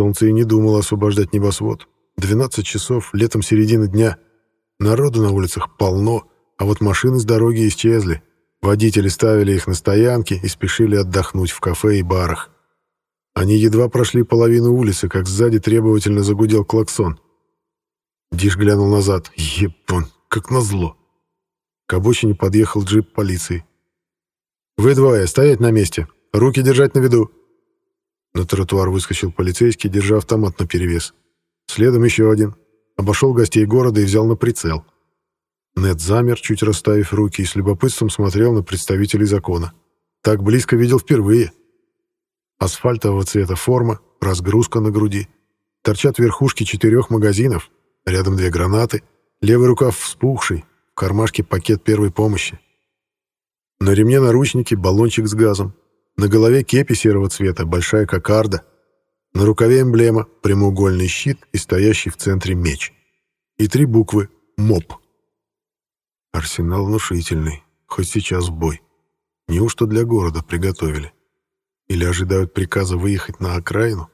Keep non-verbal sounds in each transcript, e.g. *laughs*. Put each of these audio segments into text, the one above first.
Солнце и не думало освобождать небосвод. 12 часов, летом середины дня. Народу на улицах полно, а вот машины с дороги исчезли. Водители ставили их на стоянки и спешили отдохнуть в кафе и барах. Они едва прошли половину улицы, как сзади требовательно загудел клаксон. Диш глянул назад. Ебон, как назло. К обочине подъехал джип полиции. «Вы двое, стоять на месте. Руки держать на виду». На тротуар выскочил полицейский, держа автомат наперевес. Следом еще один. Обошел гостей города и взял на прицел. Нед замер, чуть расставив руки, и с любопытством смотрел на представителей закона. Так близко видел впервые. Асфальтового цвета форма, разгрузка на груди. Торчат верхушки четырех магазинов, рядом две гранаты, левый рукав вспухший, в кармашке пакет первой помощи. На ремне наручники, баллончик с газом. На голове кепи серого цвета, большая кокарда. На рукаве эмблема, прямоугольный щит и стоящий в центре меч. И три буквы «МОП». Арсенал внушительный, хоть сейчас в бой. Неужто для города приготовили? Или ожидают приказа выехать на окраину?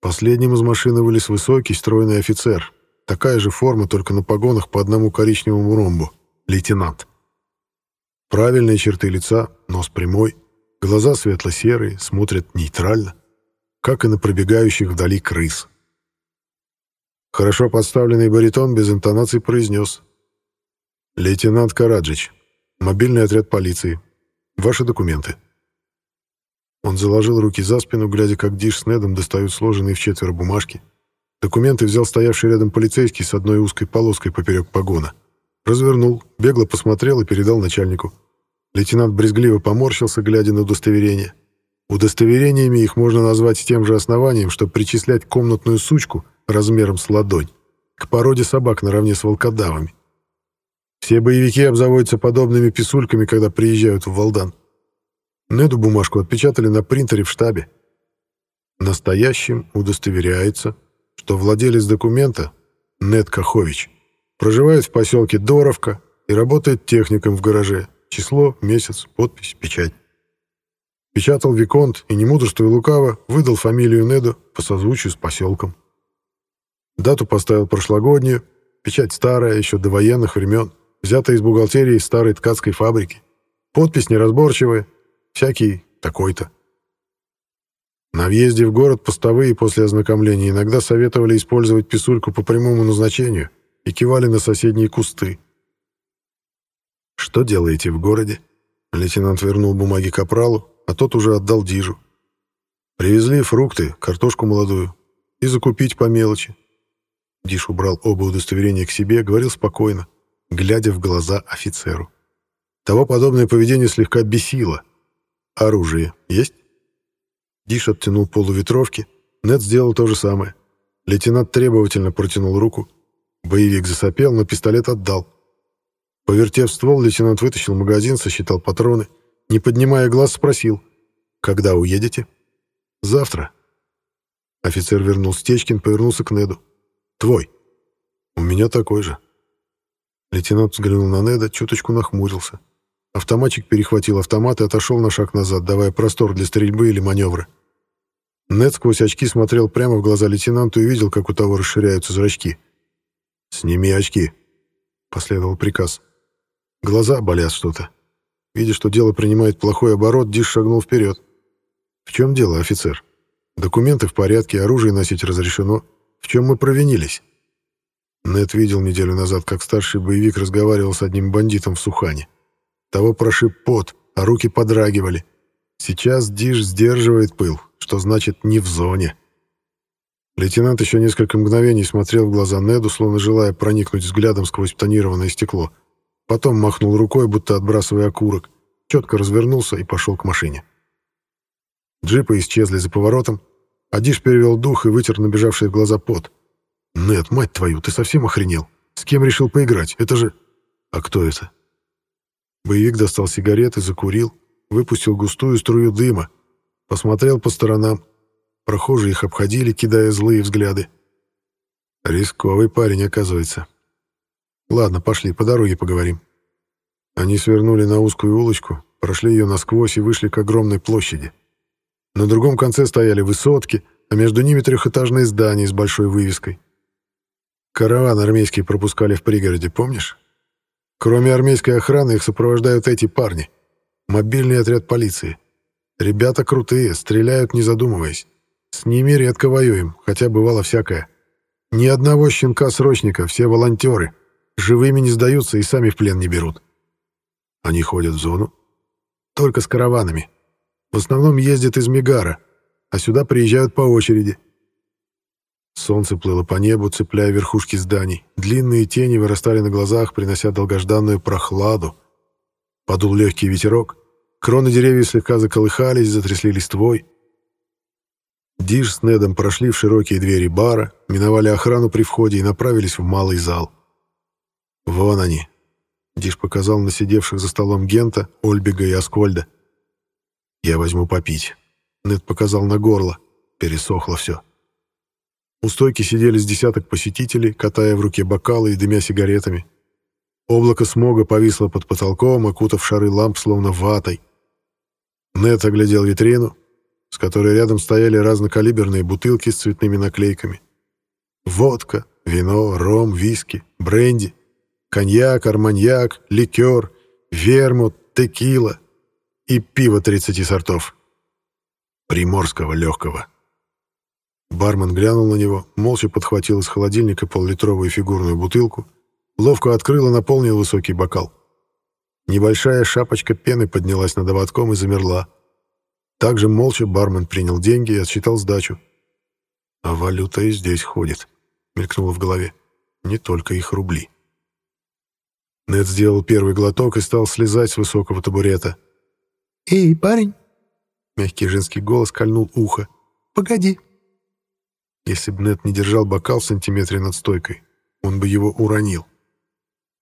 Последним из машины вылез высокий, стройный офицер. Такая же форма, только на погонах по одному коричневому ромбу. Лейтенант. Правильные черты лица, нос прямой, глаза светло-серые, смотрят нейтрально, как и на пробегающих вдали крыс. Хорошо подставленный баритон без интонаций произнес. «Лейтенант Караджич, мобильный отряд полиции. Ваши документы». Он заложил руки за спину, глядя, как Диш с Недом достают сложенные в четверо бумажки. Документы взял стоявший рядом полицейский с одной узкой полоской поперек погона. Развернул, бегло посмотрел и передал начальнику. Лейтенант брезгливо поморщился, глядя на удостоверение. Удостоверениями их можно назвать тем же основанием, что причислять комнатную сучку размером с ладонь к породе собак наравне с волкодавами. Все боевики обзаводятся подобными писульками, когда приезжают в Валдан. Неду бумажку отпечатали на принтере в штабе. Настоящим удостоверяется, что владелец документа, Нед Кахович, проживает в поселке Доровка и работает техником в гараже. Число, месяц, подпись, печать. Печатал Виконт и, не мудрствуя лукаво, выдал фамилию Неду по созвучию с поселком. Дату поставил прошлогоднюю, печать старая, еще до военных времен, взятая из бухгалтерии старой ткацкой фабрики. Подпись неразборчивая, Всякий такой-то. На въезде в город постовые после ознакомления иногда советовали использовать писульку по прямому назначению и кивали на соседние кусты. «Что делаете в городе?» Лейтенант вернул бумаги капралу, а тот уже отдал дижу. «Привезли фрукты, картошку молодую. И закупить по мелочи». Диш убрал оба удостоверения к себе, говорил спокойно, глядя в глаза офицеру. Того подобное поведение слегка бесило, «Оружие есть?» Диш оттянул полу ветровки. Нед сделал то же самое. Лейтенант требовательно протянул руку. Боевик засопел, но пистолет отдал. Повертев ствол, лейтенант вытащил магазин, сосчитал патроны. Не поднимая глаз, спросил. «Когда уедете?» «Завтра». Офицер вернул Стечкин, повернулся к Неду. «Твой». «У меня такой же». Лейтенант взглянул на Неда, чуточку нахмурился. Автоматчик перехватил автомат и отошел на шаг назад, давая простор для стрельбы или маневра. Нед сквозь очки смотрел прямо в глаза лейтенанту и видел, как у того расширяются зрачки. «Сними очки», — последовал приказ. Глаза болят что-то. Видя, что дело принимает плохой оборот, Диш шагнул вперед. «В чем дело, офицер? Документы в порядке, оружие носить разрешено. В чем мы провинились?» Нед видел неделю назад, как старший боевик разговаривал с одним бандитом в Сухане. Того прошиб пот, а руки подрагивали. Сейчас Диш сдерживает пыл, что значит «не в зоне». Лейтенант еще несколько мгновений смотрел в глаза Неду, словно желая проникнуть взглядом сквозь тонированное стекло. Потом махнул рукой, будто отбрасывая окурок, четко развернулся и пошел к машине. Джипы исчезли за поворотом, а Диш перевел дух и вытер набежавший в глаза пот. «Нед, мать твою, ты совсем охренел? С кем решил поиграть? Это же...» «А кто это?» Боевик достал сигареты, закурил, выпустил густую струю дыма, посмотрел по сторонам. Прохожие их обходили, кидая злые взгляды. Рисковый парень, оказывается. Ладно, пошли, по дороге поговорим. Они свернули на узкую улочку, прошли ее насквозь и вышли к огромной площади. На другом конце стояли высотки, а между ними трехэтажное здание с большой вывеской. Караван армейский пропускали в пригороде, помнишь? Кроме армейской охраны их сопровождают эти парни. Мобильный отряд полиции. Ребята крутые, стреляют не задумываясь. С ними редко воюем, хотя бывало всякое. Ни одного щенка-срочника, все волонтеры. Живыми не сдаются и сами в плен не берут. Они ходят в зону? Только с караванами. В основном ездят из Мигара, а сюда приезжают по очереди. Солнце плыло по небу, цепляя верхушки зданий. Длинные тени вырастали на глазах, принося долгожданную прохладу. Подул легкий ветерок. Кроны деревьев слегка заколыхались, затрясли листвой. Диш с Недом прошли в широкие двери бара, миновали охрану при входе и направились в малый зал. «Вон они!» Диш показал на сидевших за столом Гента, Ольбига и Аскольда. «Я возьму попить». Нед показал на горло. Пересохло все. У стойки сидели с десяток посетителей, катая в руке бокалы и дымя сигаретами. Облако смога повисло под потолком, окутав шары ламп словно ватой. Нед оглядел витрину, с которой рядом стояли разнокалиберные бутылки с цветными наклейками. Водка, вино, ром, виски, бренди, коньяк, арманьяк, ликер, вермут, текила и пиво 30 сортов. Приморского легкого. Бармен глянул на него, молча подхватил из холодильника поллитровую фигурную бутылку, ловко открыл и наполнил высокий бокал. Небольшая шапочка пены поднялась над ободком и замерла. Также молча бармен принял деньги и отсчитал сдачу. «А валюта и здесь ходит», — мелькнуло в голове. «Не только их рубли». Нед сделал первый глоток и стал слезать с высокого табурета. «Эй, парень!» Мягкий женский голос кольнул ухо. «Погоди!» Если бы Нед не держал бокал в сантиметре над стойкой, он бы его уронил.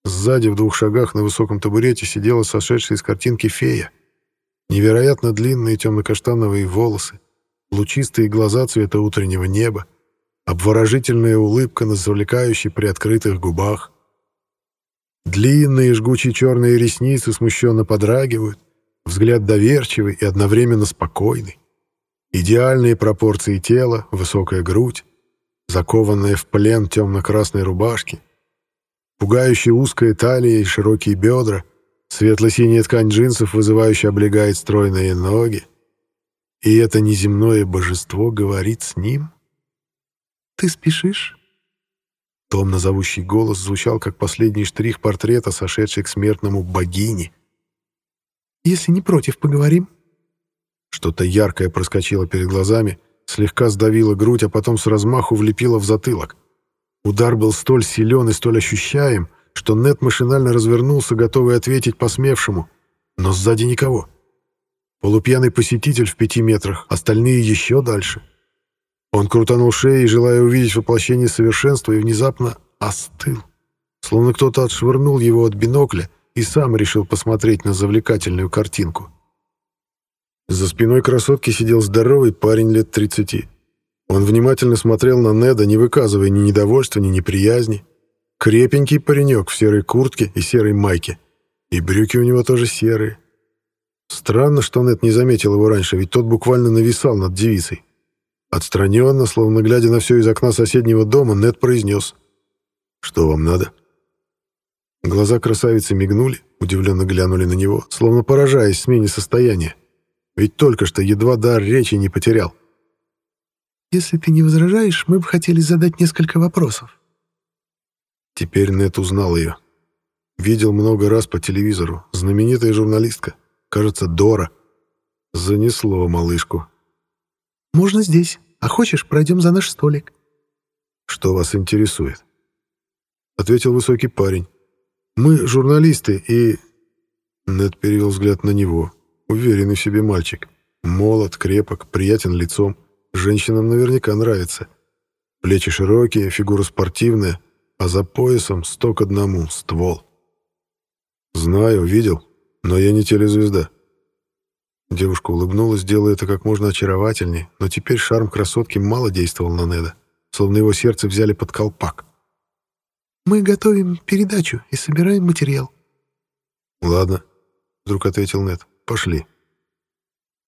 Сзади, в двух шагах на высоком табурете, сидела сошедшая из картинки фея. Невероятно длинные темно-каштановые волосы, лучистые глаза цвета утреннего неба, обворожительная улыбка на завлекающей приоткрытых губах. Длинные жгучие черные ресницы смущенно подрагивают, взгляд доверчивый и одновременно спокойный. Идеальные пропорции тела, высокая грудь, закованная в плен темно-красной рубашки, пугающая узкая талия и широкие бедра — Светло-синяя ткань джинсов вызывающе облегает стройные ноги. И это неземное божество говорит с ним? «Ты спешишь?» Томно зовущий голос звучал, как последний штрих портрета, сошедший к смертному богини. «Если не против, поговорим?» Что-то яркое проскочило перед глазами, слегка сдавило грудь, а потом с размаху влепило в затылок. Удар был столь силен и столь ощущаем, что Нет машинально развернулся, готовый ответить посмевшему, но сзади никого. Полупьяный посетитель в пяти метрах, остальные еще дальше. Он крутанул шею, желая увидеть воплощение совершенства, и внезапно остыл. Словно кто-то отшвырнул его от бинокля и сам решил посмотреть на завлекательную картинку. За спиной красотки сидел здоровый парень лет 30. Он внимательно смотрел на Неда, не выказывая ни недовольства, ни неприязни. Крепенький паренек в серой куртке и серой майке. И брюки у него тоже серые. Странно, что Нет не заметил его раньше, ведь тот буквально нависал над девицей. Отстраненно, словно глядя на все из окна соседнего дома, Нет произнес. «Что вам надо?» Глаза красавицы мигнули, удивленно глянули на него, словно поражаясь смене состояния. Ведь только что едва дар речи не потерял. «Если ты не возражаешь, мы бы хотели задать несколько вопросов». Теперь Нет узнал ее. Видел много раз по телевизору. Знаменитая журналистка. Кажется, Дора. Занесло малышку. «Можно здесь. А хочешь, пройдем за наш столик?» «Что вас интересует?» Ответил высокий парень. «Мы журналисты и...» Нед перевел взгляд на него. Уверенный в себе мальчик. Молод, крепок, приятен лицом. Женщинам наверняка нравится. Плечи широкие, фигура спортивная а за поясом сто к одному ствол. «Знаю, видел, но я не телезвезда». Девушка улыбнулась, делая это как можно очаровательнее, но теперь шарм красотки мало действовал на Неда, словно его сердце взяли под колпак. «Мы готовим передачу и собираем материал». «Ладно», — вдруг ответил Нед, — «пошли».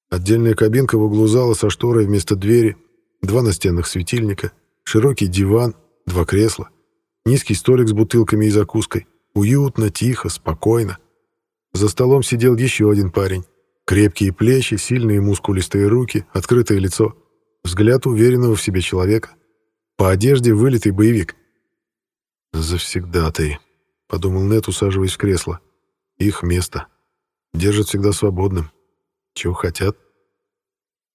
Отдельная кабинка в углу зала со шторой вместо двери, два настенных светильника, широкий диван, два кресла, низкий столик с бутылками и закуской. Уютно, тихо, спокойно. За столом сидел еще один парень. Крепкие плечи, сильные мускулистые руки, открытое лицо. Взгляд уверенного в себе человека. По одежде вылитый боевик. «Завсегдатые», — подумал Нет, усаживаясь в кресло. «Их место. Держат всегда свободным. Чего хотят?»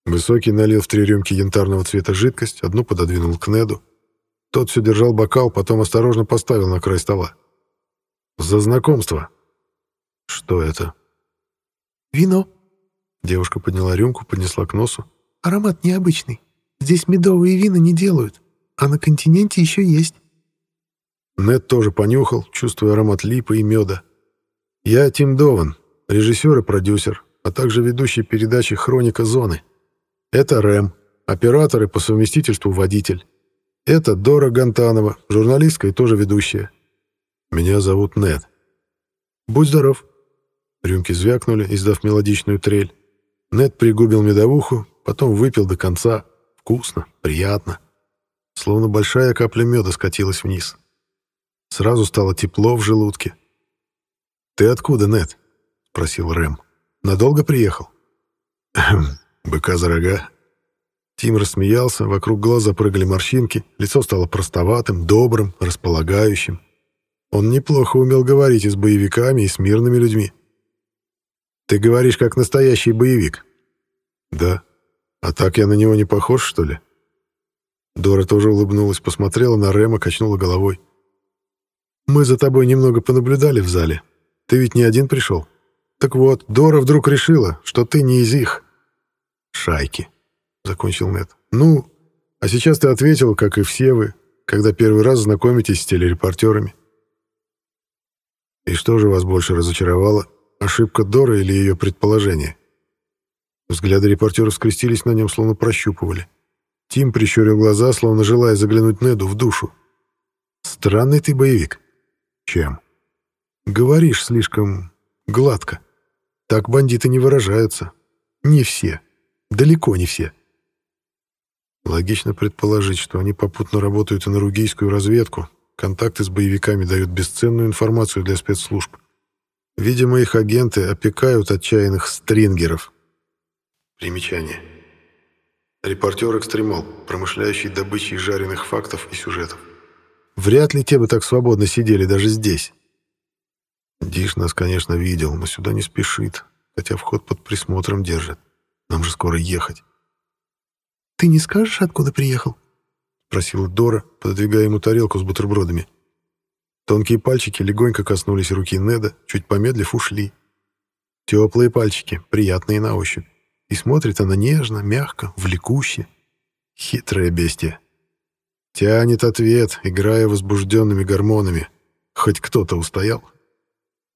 Высокий налил в три рюмки янтарного цвета жидкость, одну пододвинул к Неду. Тот все держал бокал, потом осторожно поставил на край стола. «За знакомство!» «Что это?» «Вино». Девушка подняла рюмку, поднесла к носу. «Аромат необычный. Здесь медовые вина не делают, а на континенте еще есть». Нед тоже понюхал, чувствуя аромат липы и меда. «Я Тим Дован, режиссер и продюсер, а также ведущий передачи «Хроника зоны». Это Рэм, оператор и по совместительству водитель. Это Дора Гантанова, журналистка и тоже ведущая. Меня зовут Нед. Будь здоров. Рюмки звякнули, издав мелодичную трель. Нед пригубил медовуху, потом выпил до конца. Вкусно, приятно. Словно большая капля меда скатилась вниз. Сразу стало тепло в желудке. «Ты откуда, Нед?» — спросил Рэм. «Надолго приехал?» Быка за рога. Тим рассмеялся, вокруг глаз запрыгали морщинки, лицо стало простоватым, добрым, располагающим. Он неплохо умел говорить и с боевиками, и с мирными людьми. «Ты говоришь, как настоящий боевик». «Да. А так я на него не похож, что ли?» Дора тоже улыбнулась, посмотрела на Рема, качнула головой. «Мы за тобой немного понаблюдали в зале. Ты ведь не один пришел. Так вот, Дора вдруг решила, что ты не из их шайки», — закончил Нед. «Ну, а сейчас ты ответил, как и все вы, когда первый раз знакомитесь с телерепортерами». «И что же вас больше разочаровало, ошибка Дора или ее предположение?» Взгляды репортеров скрестились на нем, словно прощупывали. Тим прищурил глаза, словно желая заглянуть Неду в душу. «Странный ты боевик». «Чем?» «Говоришь слишком гладко. Так бандиты не выражаются. Не все. Далеко не все. Логично предположить, что они попутно работают и на ругийскую разведку. Контакты с боевиками дают бесценную информацию для спецслужб. Видимо, их агенты опекают отчаянных стрингеров. Примечание. Репортер-экстремал, промышляющий добычей жареных фактов и сюжетов. Вряд ли те бы так свободно сидели даже здесь. Диш нас, конечно, видел, но сюда не спешит, хотя вход под присмотром держит. Нам же скоро ехать. «Ты не скажешь, откуда приехал?» — спросила Дора, пододвигая ему тарелку с бутербродами. Тонкие пальчики легонько коснулись руки Неда, чуть помедлив ушли. Теплые пальчики, приятные на ощупь. И смотрит она нежно, мягко, влекуще. Хитрая бестия. Тянет ответ, играя возбужденными гормонами. Хоть кто-то устоял.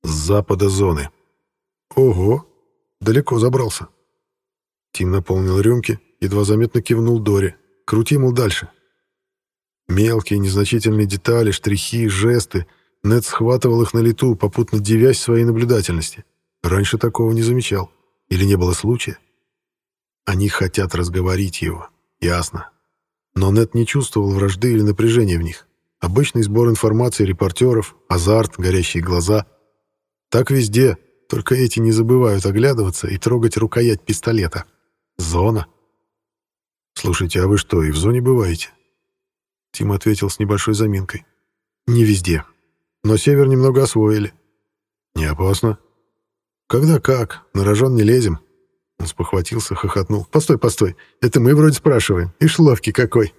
С запада зоны. Ого, далеко забрался. Тим наполнил рюмки, едва заметно кивнул Дори. «Крути, мол, дальше». Мелкие, незначительные детали, штрихи, жесты. Нед схватывал их на лету, попутно девясь своей наблюдательности. Раньше такого не замечал. Или не было случая? Они хотят разговорить его. Ясно. Но Нед не чувствовал вражды или напряжения в них. Обычный сбор информации репортеров, азарт, горящие глаза. Так везде, только эти не забывают оглядываться и трогать рукоять пистолета. Зона. Слушайте, а вы что, и в зоне бываете? Тим ответил с небольшой заминкой. Не везде. Но север немного освоили. Не опасно. Когда как, на рожон не лезем. Он спохватился, хохотнул. Постой, постой, это мы вроде спрашиваем. И шловки какой.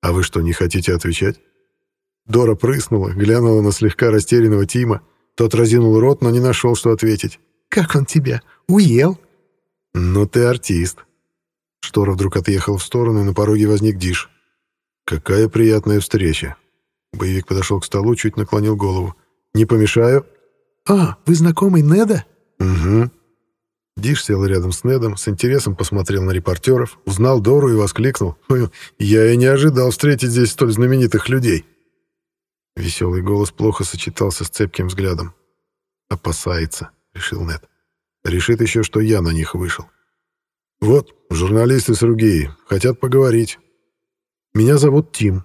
А вы что, не хотите отвечать? Дора прыснула, глянула на слегка растерянного Тима. Тот разинул рот, но не нашел, что ответить. «Как он тебя? Уел?» «Ну ты артист». Штора вдруг отъехал в сторону, и на пороге возник Диш. «Какая приятная встреча». Боевик подошел к столу, чуть наклонил голову. «Не помешаю?» «А, вы знакомый Неда?» «Угу». Диш сел рядом с Недом, с интересом посмотрел на репортеров, узнал Дору и воскликнул. «Я и не ожидал встретить здесь столь знаменитых людей». Веселый голос плохо сочетался с цепким взглядом. «Опасается», — решил Нед. Решит еще, что я на них вышел. «Вот, журналисты с Ругеи. Хотят поговорить. Меня зовут Тим».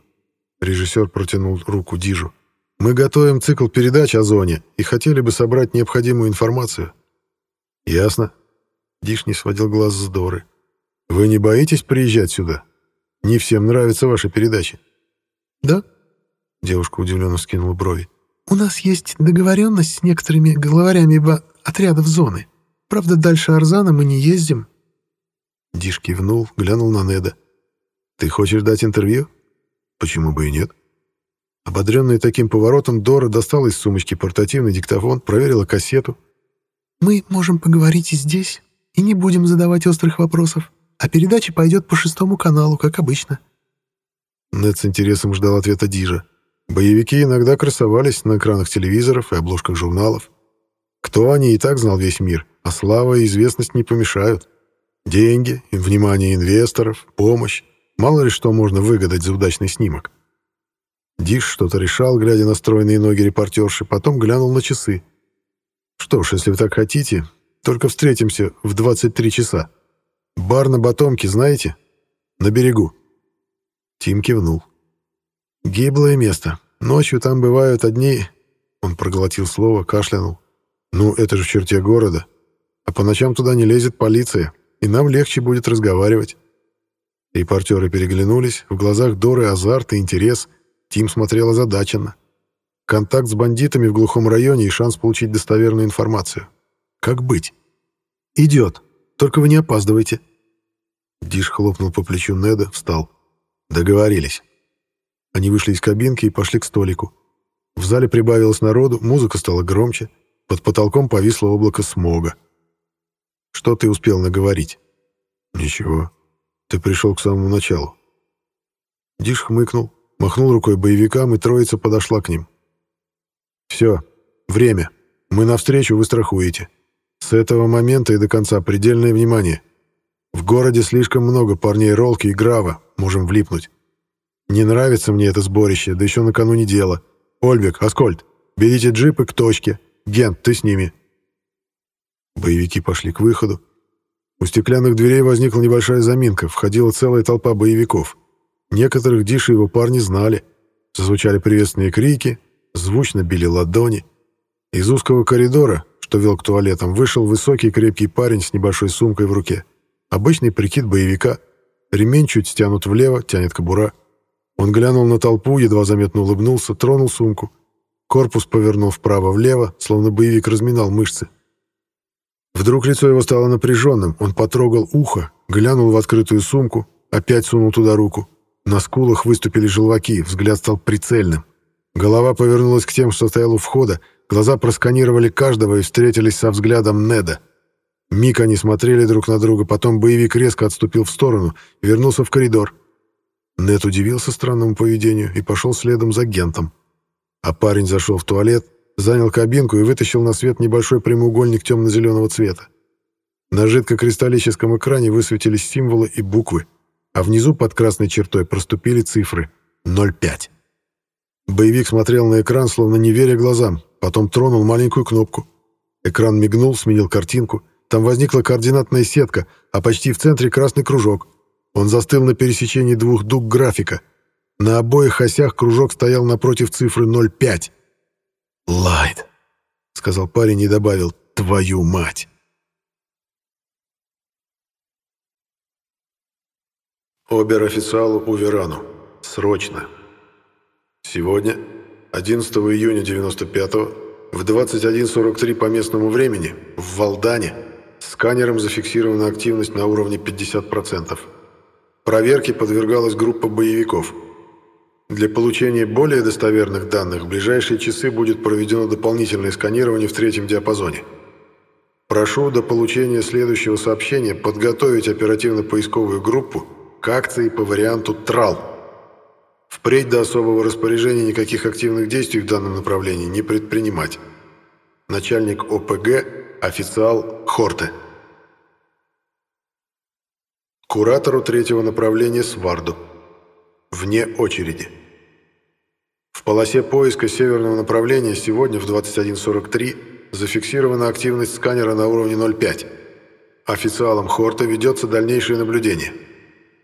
Режиссер протянул руку Дижу. «Мы готовим цикл передач о зоне и хотели бы собрать необходимую информацию». «Ясно». Диш не сводил глаз с Доры. «Вы не боитесь приезжать сюда? Не всем нравятся ваши передачи». «Да?» Девушка удивленно скинула брови. «У нас есть договоренность с некоторыми главарями отрядов зоны. Правда, дальше Арзана мы не ездим». Диш кивнул, глянул на Неда. «Ты хочешь дать интервью? Почему бы и нет?» Ободренная таким поворотом, Дора достала из сумочки портативный диктофон, проверила кассету. «Мы можем поговорить и здесь, и не будем задавать острых вопросов, а передача пойдет по шестому каналу, как обычно». Нед с интересом ждал ответа Дижа. Боевики иногда красовались на экранах телевизоров и обложках журналов. Кто они, и так знал весь мир, а слава и известность не помешают. Деньги, внимание инвесторов, помощь. Мало ли что можно выгадать за удачный снимок. Диш что-то решал, глядя на стройные ноги репортерши, потом глянул на часы. «Что ж, если вы так хотите, только встретимся в 23 часа. Бар на Батомке, знаете? На берегу». Тим кивнул. «Гиблое место. Ночью там бывают одни...» Он проглотил слово, кашлянул. «Ну, это же в черте города. А по ночам туда не лезет полиция, и нам легче будет разговаривать». Репортеры переглянулись, в глазах Доры азарт и интерес. Тим смотрел озадаченно. Контакт с бандитами в глухом районе и шанс получить достоверную информацию. Как быть? «Идет. Только вы не опаздывайте». Диш хлопнул по плечу Неда, встал. «Договорились». Они вышли из кабинки и пошли к столику. В зале прибавилось народу, музыка стала громче, под потолком повисло облако смога. «Что ты успел наговорить?» «Ничего. Ты пришел к самому началу». Диш хмыкнул, махнул рукой боевикам, и троица подошла к ним. «Все, время. Мы навстречу, вы страхуете. С этого момента и до конца предельное внимание. В городе слишком много парней Ролки и Грава, можем влипнуть. Не нравится мне это сборище, да еще накануне дела. Ольбек, Аскольд, берите джипы к точке. Гент, ты с ними. Боевики пошли к выходу. У стеклянных дверей возникла небольшая заминка, входила целая толпа боевиков. Некоторых Диш и его парни знали. Зазвучали приветственные крики, звучно били ладони. Из узкого коридора, что вел к туалетам, вышел высокий крепкий парень с небольшой сумкой в руке. Обычный прикид боевика. Ремень чуть стянут влево, тянет кобура. Он глянул на толпу, едва заметно улыбнулся, тронул сумку. Корпус повернул вправо-влево, словно боевик разминал мышцы. Вдруг лицо его стало напряженным, он потрогал ухо, глянул в открытую сумку, опять сунул туда руку. На скулах выступили желваки, взгляд стал прицельным. Голова повернулась к тем, что стоял у входа, глаза просканировали каждого и встретились со взглядом Неда. Миг они смотрели друг на друга, потом боевик резко отступил в сторону и вернулся в коридор. Нед удивился странному поведению и пошел следом за Гентом. А парень зашел в туалет, занял кабинку и вытащил на свет небольшой прямоугольник темно-зеленого цвета. На жидкокристаллическом экране высветились символы и буквы, а внизу под красной чертой проступили цифры 05. Боевик смотрел на экран, словно не веря глазам, потом тронул маленькую кнопку. Экран мигнул, сменил картинку. Там возникла координатная сетка, а почти в центре красный кружок. Он застыл на пересечении двух дуг графика. На обоих осях кружок стоял напротив цифры 0,5. «Лайт», — сказал парень и добавил «твою мать». Обер-официалу Уверану. Срочно. Сегодня, 11 июня 95-го, в 21.43 по местному времени, в Валдане, сканером зафиксирована активность на уровне 50%. Проверке подвергалась группа боевиков. Для получения более достоверных данных в ближайшие часы будет проведено дополнительное сканирование в третьем диапазоне. Прошу до получения следующего сообщения подготовить оперативно-поисковую группу к акции по варианту «Трал». Впредь до особого распоряжения никаких активных действий в данном направлении не предпринимать. Начальник ОПГ, официал Хорте. Куратору третьего направления Сварду. Вне очереди. В полосе поиска северного направления сегодня в 21.43 зафиксирована активность сканера на уровне 0,5. Официалом Хорта ведется дальнейшее наблюдение.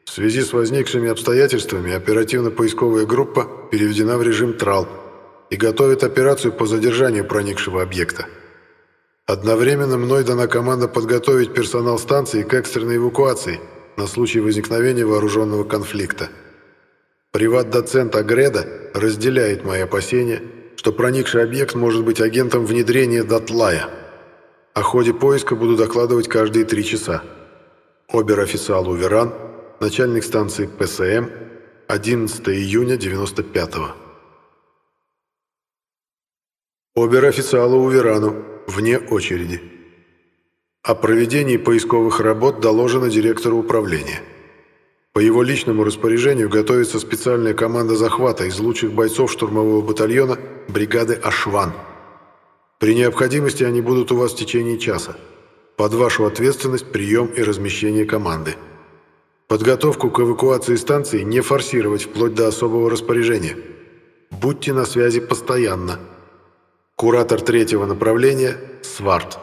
В связи с возникшими обстоятельствами оперативно-поисковая группа переведена в режим ТРАЛ и готовит операцию по задержанию проникшего объекта. Одновременно мной дана команда подготовить персонал станции к экстренной эвакуации на случай возникновения вооруженного конфликта. Приват-доцент Агреда разделяет мои опасения, что проникший объект может быть агентом внедрения Датлая. О ходе поиска буду докладывать каждые три часа. Обер-официал Уверан, начальник станции ПСМ, 11 июня 95-го. Обер-официалу Уверану, вне очереди. О проведении поисковых работ доложено директору управления. По его личному распоряжению готовится специальная команда захвата из лучших бойцов штурмового батальона бригады «Ашван». При необходимости они будут у вас в течение часа. Под вашу ответственность прием и размещение команды. Подготовку к эвакуации станции не форсировать вплоть до особого распоряжения. Будьте на связи постоянно. Куратор третьего направления – Сварт.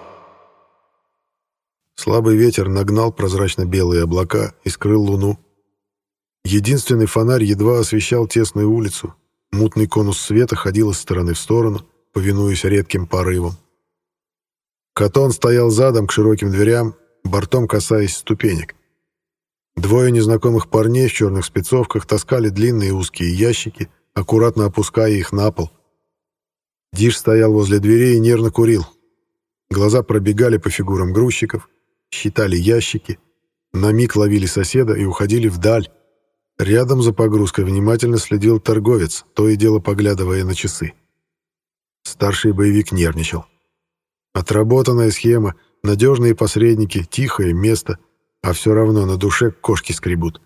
Слабый ветер нагнал прозрачно-белые облака и скрыл луну. Единственный фонарь едва освещал тесную улицу. Мутный конус света ходил из стороны в сторону, повинуясь редким порывам. Катон стоял задом к широким дверям, бортом касаясь ступенек. Двое незнакомых парней в черных спецовках таскали длинные узкие ящики, аккуратно опуская их на пол. Диш стоял возле дверей и нервно курил. Глаза пробегали по фигурам грузчиков, считали ящики, на миг ловили соседа и уходили вдаль. Рядом за погрузкой внимательно следил торговец, то и дело поглядывая на часы. Старший боевик нервничал. Отработанная схема, надежные посредники, тихое место, а все равно на душе кошки скребут.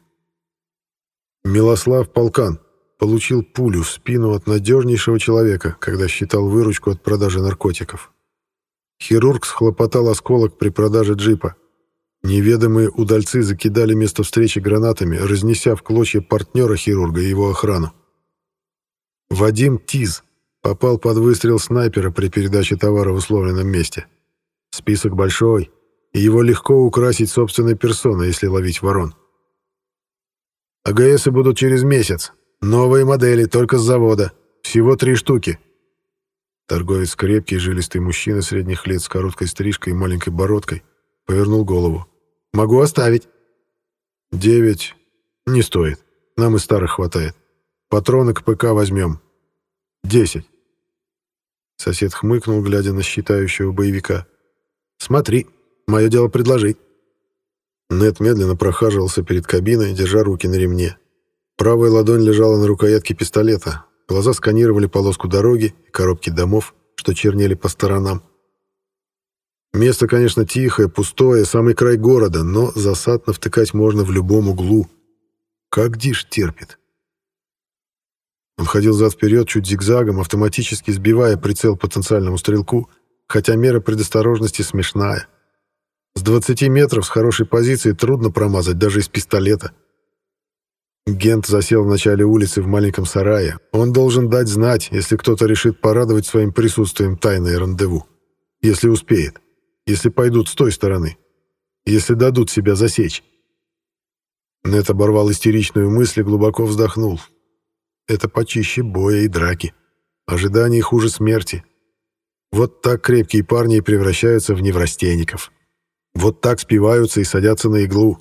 Милослав Полкан получил пулю в спину от надежнейшего человека, когда считал выручку от продажи наркотиков. Хирург схлопотал осколок при продаже джипа. Неведомые удальцы закидали место встречи гранатами, разнеся в клочья партнера хирурга и его охрану. Вадим Тиз попал под выстрел снайпера при передаче товара в условленном месте. Список большой, и его легко украсить собственной персоной, если ловить ворон. АГСы будут через месяц. Новые модели, только с завода. Всего три штуки. Торговец крепкий, жилистый мужчина средних лет с короткой стрижкой и маленькой бородкой повернул голову. «Могу оставить». «Девять. Не стоит. Нам и старых хватает. Патроны к ПК возьмем. Десять». Сосед хмыкнул, глядя на считающего боевика. «Смотри, мое дело предложить». Нет медленно прохаживался перед кабиной, держа руки на ремне. Правая ладонь лежала на рукоятке пистолета. Глаза сканировали полоску дороги и коробки домов, что чернели по сторонам. Место, конечно, тихое, пустое, самый край города, но засад навтыкать можно в любом углу. Как Диш терпит. Он ходил зад-вперед чуть зигзагом, автоматически сбивая прицел потенциальному стрелку, хотя мера предосторожности смешная. С 20 метров с хорошей позиции трудно промазать даже из пистолета. Гент засел в начале улицы в маленьком сарае. Он должен дать знать, если кто-то решит порадовать своим присутствием тайное рандеву. Если успеет. Если пойдут с той стороны. Если дадут себя засечь. Нет оборвал истеричную мысль и глубоко вздохнул. Это почище боя и драки. Ожидание хуже смерти. Вот так крепкие парни и превращаются в неврастенников. Вот так спиваются и садятся на иглу.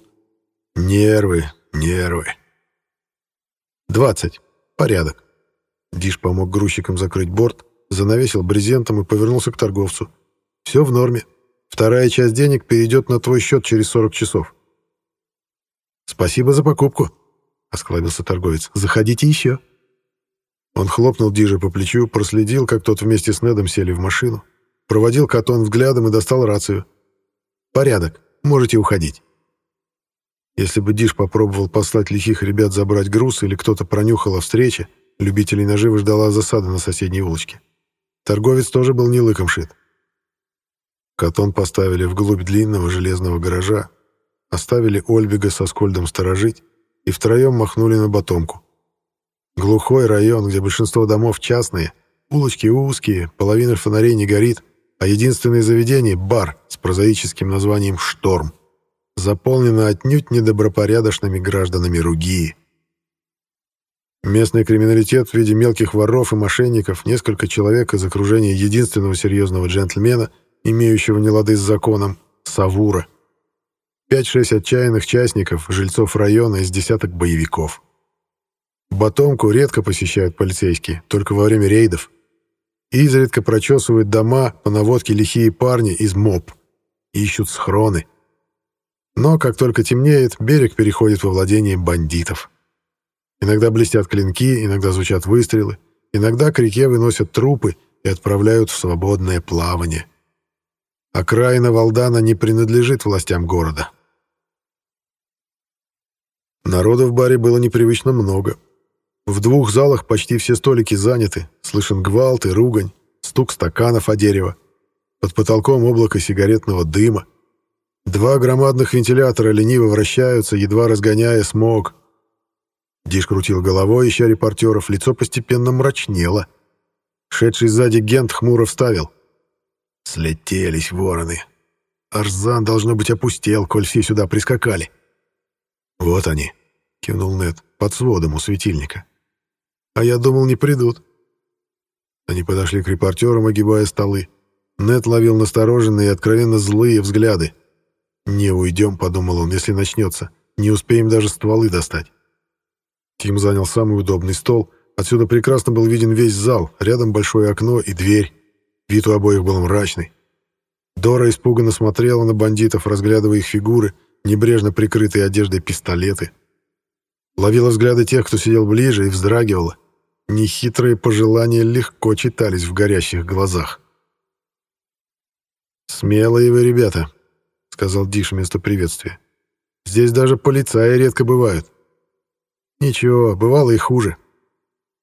Нервы, нервы. «Двадцать. Порядок». Диш помог грузчикам закрыть борт, занавесил брезентом и повернулся к торговцу. «Все в норме. Вторая часть денег перейдет на твой счет через 40 часов». «Спасибо за покупку», — осклабился торговец. «Заходите еще». Он хлопнул Дижа по плечу, проследил, как тот вместе с Недом сели в машину, проводил Катон взглядом и достал рацию. «Порядок. Можете уходить». Если бы Диш попробовал послать лихих ребят забрать груз или кто-то пронюхал о встрече, любителей наживы ждала засада на соседней улочке. Торговец тоже был не лыком шит. Катон поставили вглубь длинного железного гаража, оставили Ольбига со Скольдом сторожить и втроем махнули на Батомку. Глухой район, где большинство домов частные, улочки узкие, половина фонарей не горит, а единственное заведение — бар с прозаическим названием «Шторм». заполнена отнюдь недобропорядочными гражданами Ругии. Местный криминалитет в виде мелких воров и мошенников, несколько человек из окружения единственного серьезного джентльмена, имеющего нелады с законом, Савура. Пять-шесть отчаянных частников, жильцов района из десяток боевиков. Батомку редко посещают полицейские, только во время рейдов. Изредка прочесывают дома по наводке лихие парни из МОП. Ищут схроны. Но как только темнеет, берег переходит во владение бандитов. Иногда блестят клинки, иногда звучат выстрелы, иногда к реке выносят трупы и отправляют в свободное плавание. Окраина Валдана не принадлежит властям города. Народу в баре было непривычно много. В двух залах почти все столики заняты, слышен гвалт и ругань, стук стаканов о дерево. Под потолком облако сигаретного дыма. Два громадных вентилятора лениво вращаются, едва разгоняя смог. Диш крутил головой, ища репортеров, лицо постепенно мрачнело. Шедший сзади Гент хмуро вставил. Слетелись вороны. Арзан, должно быть, опустел, коль все сюда прискакали. «Вот они», — кивнул Нед, — «под сводом у светильника». «А я думал, не придут». Они подошли к репортерам, огибая столы. Нед ловил настороженные и откровенно злые взгляды. «Не уйдем», — подумал он, — «если начнется. Не успеем даже стволы достать». Тим занял самый удобный стол. Отсюда прекрасно был виден весь зал, рядом большое окно и дверь. Вид у обоих был мрачный. Дора испуганно смотрела на бандитов, разглядывая их фигуры, небрежно прикрытые одеждой пистолеты. Ловила взгляды тех, кто сидел ближе, и вздрагивала. Нехитрые пожелания легко читались в горящих глазах. «Смелые вы, ребята», — сказал Диш вместо приветствия. «Здесь даже полицаи редко бывают». «Ничего, бывало и хуже».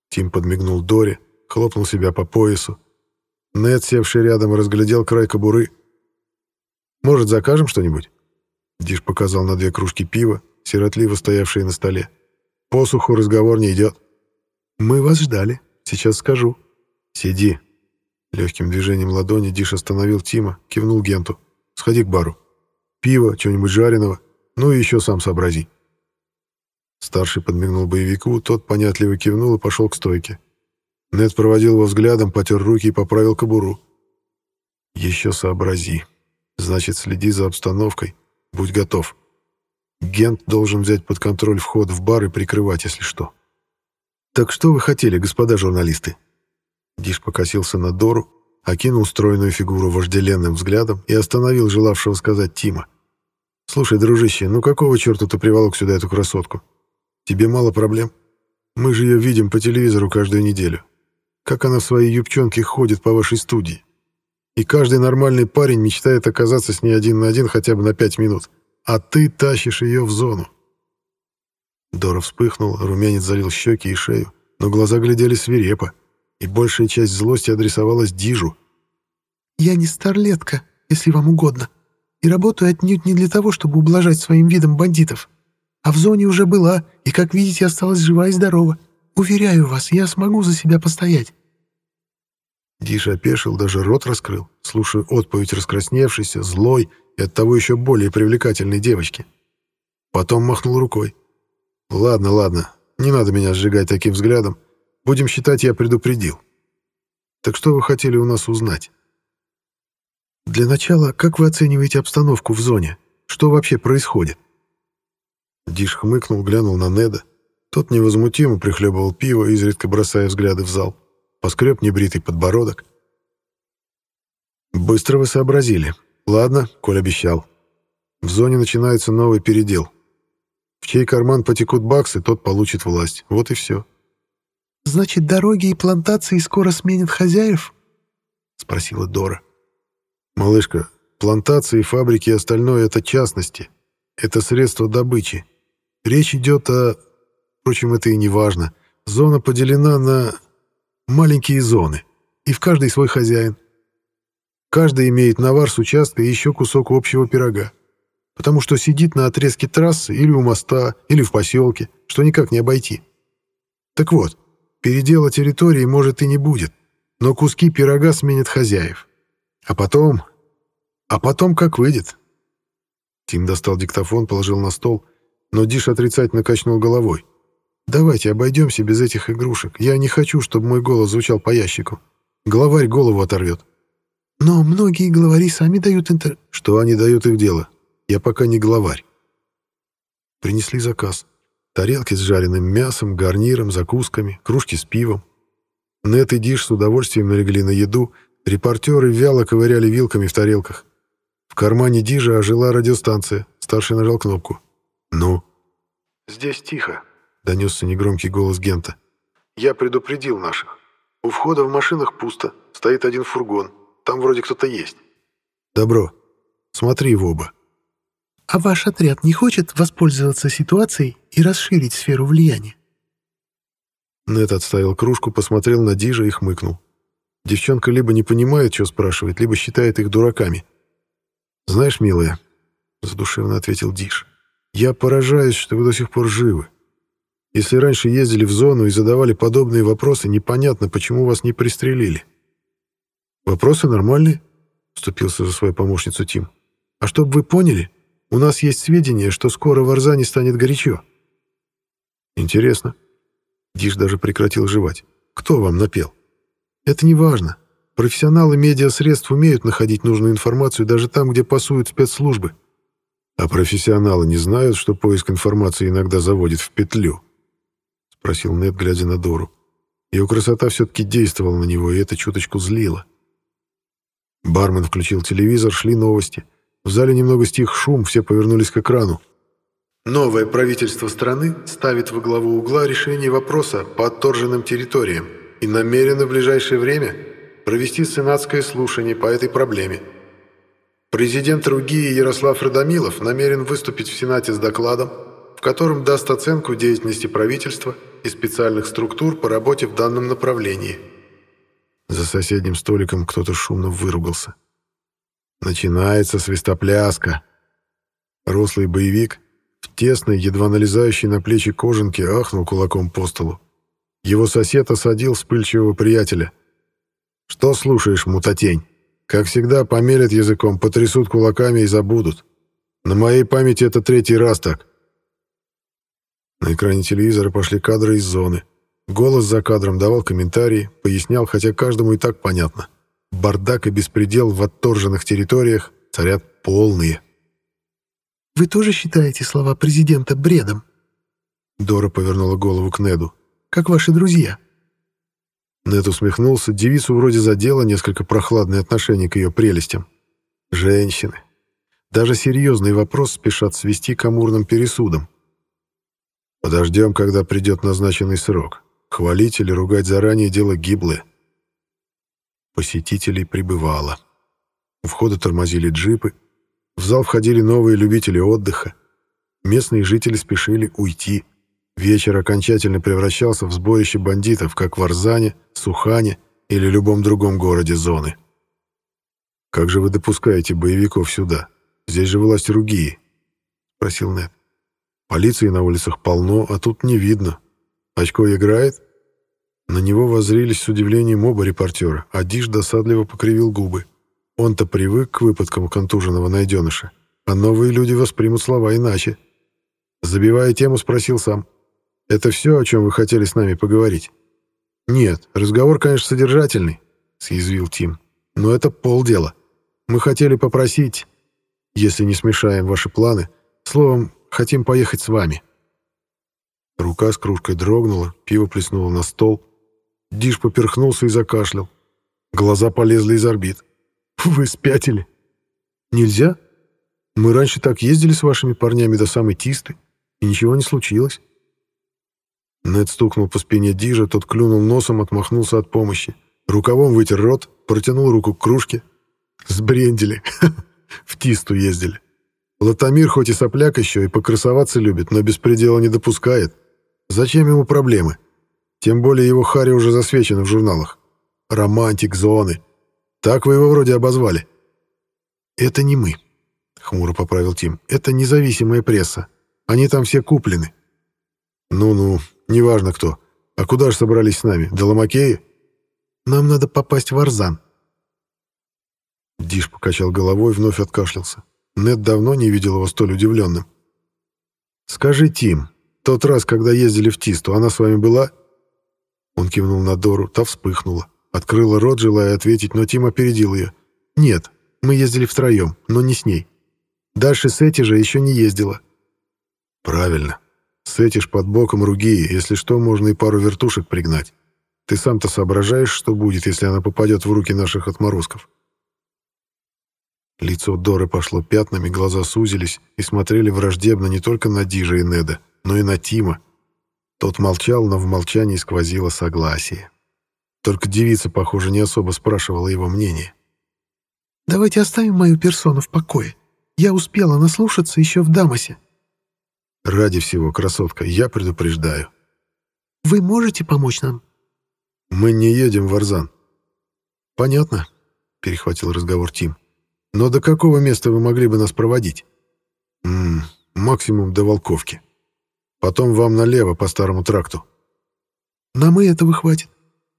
Тим подмигнул Доре, хлопнул себя по поясу. Нед, севший рядом, разглядел край кобуры. «Может, закажем что-нибудь?» Диш показал на две кружки пива, сиротливо стоявшие на столе. «Посуху разговор не идет». «Мы вас ждали. Сейчас скажу». «Сиди». Легким движением ладони Диш остановил Тима, кивнул Генту. «Сходи к бару. Пиво, чего-нибудь жареного. Ну и еще сам сообрази». Старший подмигнул боевику, тот понятливо кивнул и пошел к стойке. Нед проводил его взглядом, потер руки и поправил кобуру. «Еще сообрази. Значит, следи за обстановкой. Будь готов. Гент должен взять под контроль вход в бар и прикрывать, если что». «Так что вы хотели, господа журналисты?» Диш покосился на Дору, окинул стройную фигуру вожделенным взглядом и остановил желавшего сказать Тима. «Слушай, дружище, ну какого черта ты приволок сюда эту красотку? Тебе мало проблем? Мы же ее видим по телевизору каждую неделю как она в своей юбчонке ходит по вашей студии. И каждый нормальный парень мечтает оказаться с ней один на один хотя бы на пять минут. А ты тащишь ее в зону. Дора вспыхнул, румянец залил щеки и шею, но глаза глядели свирепо, и большая часть злости адресовалась Дижу. «Я не старлетка, если вам угодно, и работаю отнюдь не для того, чтобы ублажать своим видом бандитов. А в зоне уже была, и, как видите, осталась жива и здорова. Уверяю вас, я смогу за себя постоять». Диш опешил, даже рот раскрыл, слушая отповедь раскрасневшейся, злой и оттого еще более привлекательной девочки. Потом махнул рукой. «Ладно, ладно, не надо меня сжигать таким взглядом. Будем считать, я предупредил. Так что вы хотели у нас узнать?» «Для начала, как вы оцениваете обстановку в зоне? Что вообще происходит?» Диш хмыкнул, глянул на Неда. Тот невозмутимо прихлебывал пиво, изредка бросая взгляды в зал. Поскреб небритый подбородок. «Быстро вы сообразили. Ладно, коль обещал. В зоне начинается новый передел. В чей карман потекут баксы, тот получит власть. Вот и все». «Значит, дороги и плантации скоро сменят хозяев?» — спросила Дора. «Малышка, плантации, фабрики и остальное — это частности. Это средства добычи. Речь идет о Впрочем, это и не важно. Зона поделена на маленькие зоны, и в каждой свой хозяин. Каждый имеет навар с участка и еще кусок общего пирога, потому что сидит на отрезке трассы или у моста, или в поселке, что никак не обойти. Так вот, передела территории может и не будет, но куски пирога сменят хозяев. А потом... А потом как выйдет. Тим достал диктофон, положил на стол, но Диш отрицательно качнул головой. «Давайте обойдемся без этих игрушек. Я не хочу, чтобы мой голос звучал по ящику. Главарь голову оторвет». «Но многие главари сами дают интер...» «Что они дают их дело? Я пока не главарь». Принесли заказ. Тарелки с жареным мясом, гарниром, закусками, кружки с пивом. Нет и Диш с удовольствием налегли на еду, репортеры вяло ковыряли вилками в тарелках. В кармане Дижа ожила радиостанция. Старший нажал кнопку. «Ну?» «Здесь тихо», — донесся негромкий голос Гента. «Я предупредил наших. У входа в машинах пусто. Стоит один фургон. Там вроде кто-то есть». «Добро. Смотри в оба». «А ваш отряд не хочет воспользоваться ситуацией и расширить сферу влияния?» Нет отставил кружку, посмотрел на Дижа и хмыкнул. Девчонка либо не понимает, что спрашивает, либо считает их дураками. «Знаешь, милая», — задушевно ответил Диш, — «я поражаюсь, что вы до сих пор живы. Если раньше ездили в зону и задавали подобные вопросы, непонятно, почему вас не пристрелили». «Вопросы нормальные», — вступился за свою помощницу Тим. «А чтобы вы поняли, у нас есть сведения, что скоро в Арзане станет горячо». «Интересно». Диш даже прекратил жевать. «Кто вам напел?» «Это не важно. Профессионалы медиасредств умеют находить нужную информацию даже там, где пасуют спецслужбы. А профессионалы не знают, что поиск информации иногда заводит в петлю?» Спросил Нед, глядя на Дору. Его красота все-таки действовала на него, и это чуточку злило. Бармен включил телевизор, шли новости. В зале немного стих шум, все повернулись к экрану. Новое правительство страны ставит во главу угла решение вопроса по отторженным территориям и намерено в ближайшее время провести сенатское слушание по этой проблеме. Президент Ругии Ярослав Радомилов намерен выступить в Сенате с докладом, в котором даст оценку деятельности правительства и специальных структур по работе в данном направлении. За соседним столиком кто-то шумно выругался. Начинается свистопляска. Рослый боевик в тесной, едва налезающей на плечи кожанке ахнул кулаком по столу. Его сосед осадил вспыльчивого приятеля. «Что слушаешь, мутатень? Как всегда, помелят языком, потрясут кулаками и забудут. На моей памяти это третий раз так». На экране телевизора пошли кадры из зоны. Голос за кадром давал комментарии, пояснял, хотя каждому и так понятно. Бардак и беспредел в отторженных территориях царят полные. «Вы тоже считаете слова президента бредом?» Дора повернула голову к Неду. «Как ваши друзья?» Нед усмехнулся, девицу вроде задело несколько прохладное отношение к ее прелестям. Женщины. Даже серьезный вопрос спешат свести к амурным пересудам. Подождем, когда придет назначенный срок. Хвалить или ругать заранее дело гиблое. Посетителей прибывало. У входа тормозили джипы. В зал входили новые любители отдыха. Местные жители спешили уйти. Вечер окончательно превращался в сборище бандитов, как в Арзане, Сухане или любом другом городе зоны. «Как же вы допускаете боевиков сюда? Здесь же власть Ругии», — спросил Нед. «Полиции на улицах полно, а тут не видно. Очко играет?» На него воззрились с удивлением оба репортера, а Диш досадливо покривил губы. Он-то привык к выпадкам контуженного найденыша, а новые люди воспримут слова иначе. Забивая тему, спросил сам. «Это все, о чем вы хотели с нами поговорить?» «Нет, разговор, конечно, содержательный», — съязвил Тим. «Но это полдела. Мы хотели попросить, если не смешаем ваши планы, словом, хотим поехать с вами». Рука с кружкой дрогнула, пиво плеснуло на стол. Диш поперхнулся и закашлял. Глаза полезли из орбит. «Вы спятили?» «Нельзя? Мы раньше так ездили с вашими парнями до самой Тисты, и ничего не случилось». Нед стукнул по спине Дижа, тот клюнул носом, отмахнулся от помощи. Рукавом вытер рот, протянул руку к кружке. Сбрендили. *laughs* В Тисту ездили. Латамир хоть и сопляк еще, и покрасоваться любит, но без предела не допускает. Зачем ему проблемы? Тем более его Харри уже засвечено в журналах. Романтик зоны. Так вы его вроде обозвали. Это не мы, хмуро поправил Тим. Это независимая пресса. Они там все куплены. Ну-ну, неважно кто. А куда же собрались с нами? До Ломакеи? Нам надо попасть в Арзан. Диш покачал головой, вновь откашлялся. Нед давно не видел его столь удивленным. «Скажи, Тим, тот раз, когда ездили в Тисту, она с вами была?» Он кивнул на Дору, та вспыхнула. Открыла рот, желая ответить, но Тим опередил ее. «Нет, мы ездили втроем, но не с ней. Дальше Сети же еще не ездила». «Правильно. Сетишь под боком Ругии, если что, можно и пару вертушек пригнать. Ты сам-то соображаешь, что будет, если она попадет в руки наших отморозков?» Лицо Доры пошло пятнами, глаза сузились и смотрели враждебно не только на Дижа и Неда, но и на Тима. Тот молчал, но в молчании сквозило согласие. Только девица, похоже, не особо спрашивала его мнение. «Давайте оставим мою персону в покое. Я успела наслушаться еще в Дамасе». «Ради всего, красотка, я предупреждаю». «Вы можете помочь нам?» «Мы не едем в Арзан». «Понятно», — перехватил разговор Тим. Но до какого места вы могли бы нас проводить? М максимум до Волковки. Потом вам налево по старому тракту. Нам и этого хватит.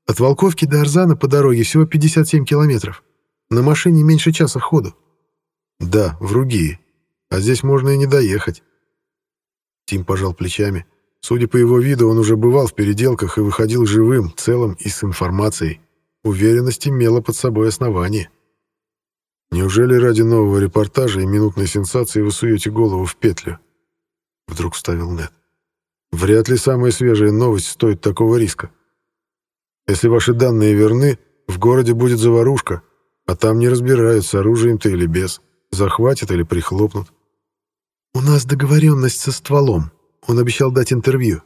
От Волковки до Арзана по дороге всего 57 километров. На машине меньше часа ходу. Да, в Ругии. А здесь можно и не доехать. Тим пожал плечами. Судя по его виду, он уже бывал в переделках и выходил живым, целым и с информацией. Уверенность имела под собой основание. Неужели ради нового репортажа и минутной сенсации вы суете голову в петлю? Вдруг вставил Нед. Вряд ли самая свежая новость стоит такого риска. Если ваши данные верны, в городе будет заварушка, а там не разбирают, с оружием-то или без, захватят или прихлопнут. У нас договоренность со стволом. Он обещал дать интервью.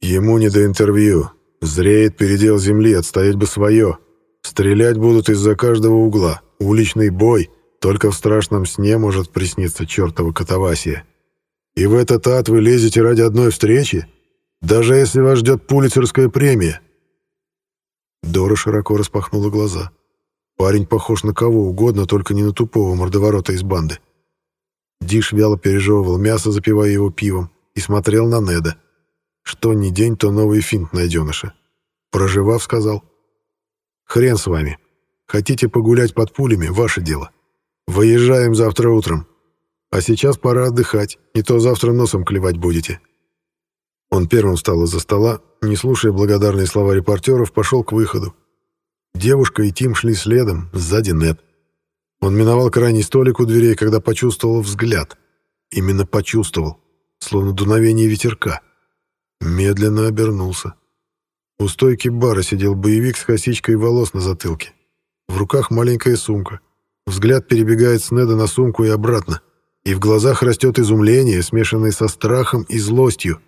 Ему не до интервью. Зреет передел земли, отстоять бы свое. Стрелять будут из-за каждого угла. Уличный бой только в страшном сне может присниться чертова катавасия. И в этот ад вы лезете ради одной встречи, даже если вас ждет пулицерская премия. Дора широко распахнула глаза. Парень похож на кого угодно, только не на тупого мордоворота из банды. Диш вяло пережевывал мясо, запивая его пивом, и смотрел на Неда. Что ни день, то новый финт найденыша. Проживав, сказал, «Хрен с вами. Хотите погулять под пулями — ваше дело. Выезжаем завтра утром. А сейчас пора отдыхать, не то завтра носом клевать будете». Он первым встал из-за стола, не слушая благодарные слова репортеров, пошел к выходу. Девушка и Тим шли следом, сзади Нет. Он миновал крайний столик у дверей, когда почувствовал взгляд. Именно почувствовал, словно дуновение ветерка. Медленно обернулся. У стойки бара сидел боевик с косичкой волос на затылке. В руках маленькая сумка. Взгляд перебегает с Неда на сумку и обратно. И в глазах растет изумление, смешанное со страхом и злостью.